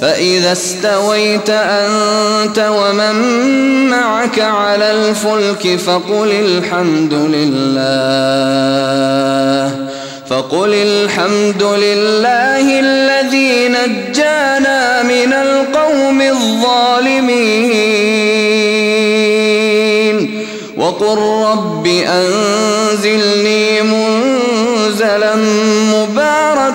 فإذا استويت أنت ومن معك على الفلك فقل الحمد لله فقل الحمد لله الذي نجانا من القوم الظالمين. وقل رب أنزلني منزلا مباركا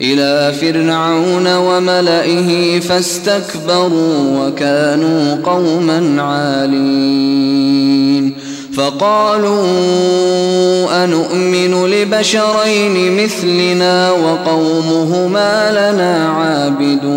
إلى فرعون وملئه فاستكبروا وكانوا قوما عالين. فقالوا أنؤمن لبشرين مثلنا وقومهما لنا عابدون.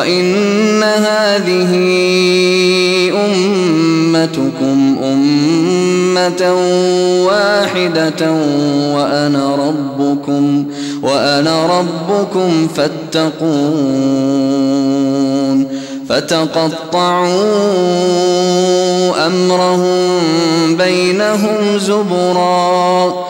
وإن هذه أمتكم أمة واحدة وأنا ربكم وأنا ربكم فاتقون فتقطعوا امرهم بينهم زبرا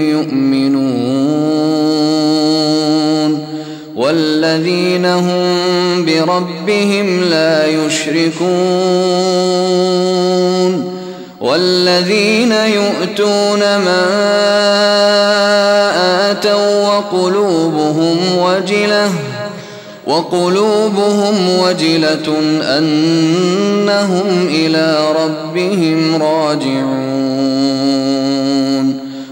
يؤمنون والذين هم بربهم لا يشركون والذين يؤتون ما آتوا وقلوبهم وجلة وقلوبهم وجلة أنهم إلى ربهم راجعون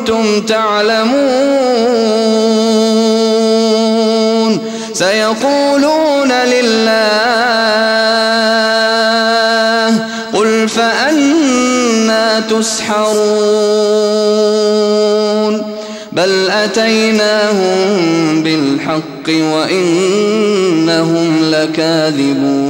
كنتم تعلمون سيقولون لله قل فأنا تسحرون بل أتيناهم بالحق وإنهم لكاذبون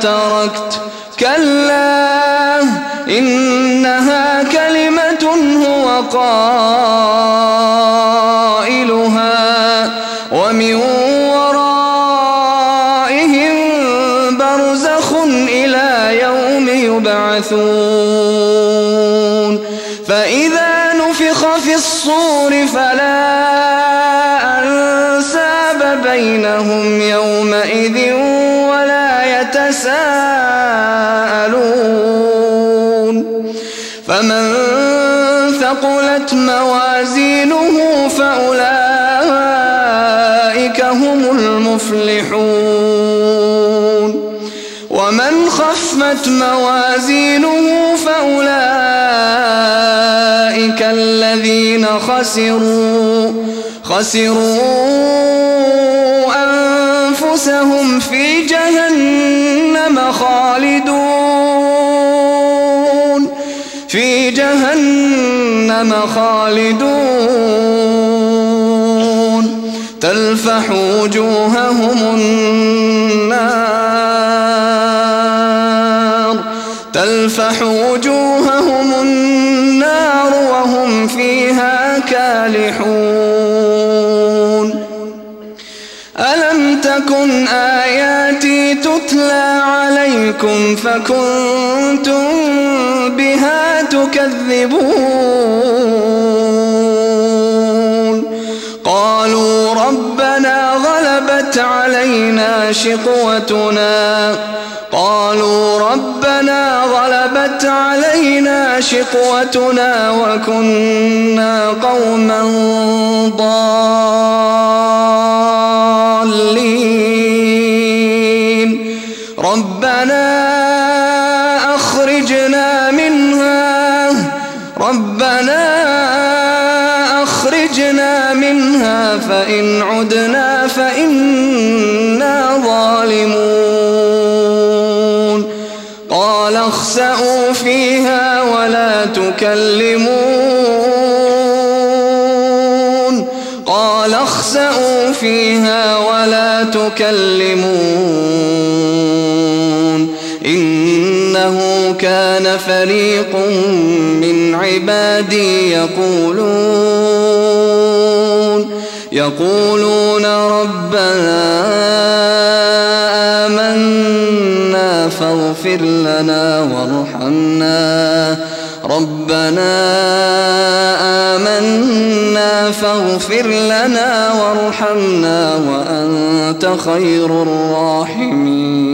تركت. كلا إنها كلمة هو قائلها. ومن ورائهم برزخ إلى يوم يبعثون. موازينه فأولئك الذين خسروا خسروا أنفسهم في جهنم خالدون في جهنم خالدون. تلفح وجوههم النار. عليكم فكنتم بها تكذبون. قالوا ربنا غلبت علينا شقوتنا. قالوا ربنا غلبت علينا شقوتنا وكنا قوما ضالين. ربنا أخرجنا منها. ربنا أخرجنا منها. فإن عدنا فإنا ظالمون. قال اخسأوا فيها ولا تكلمون. قال اخسأوا فيها ولا تكلمون. كان فريق من عبادي يقولون يقولون ربنا آمنا فاغفر لنا وارحمنا. ربنا آمنا فاغفر لنا وارحمنا وأنت خير الراحمين.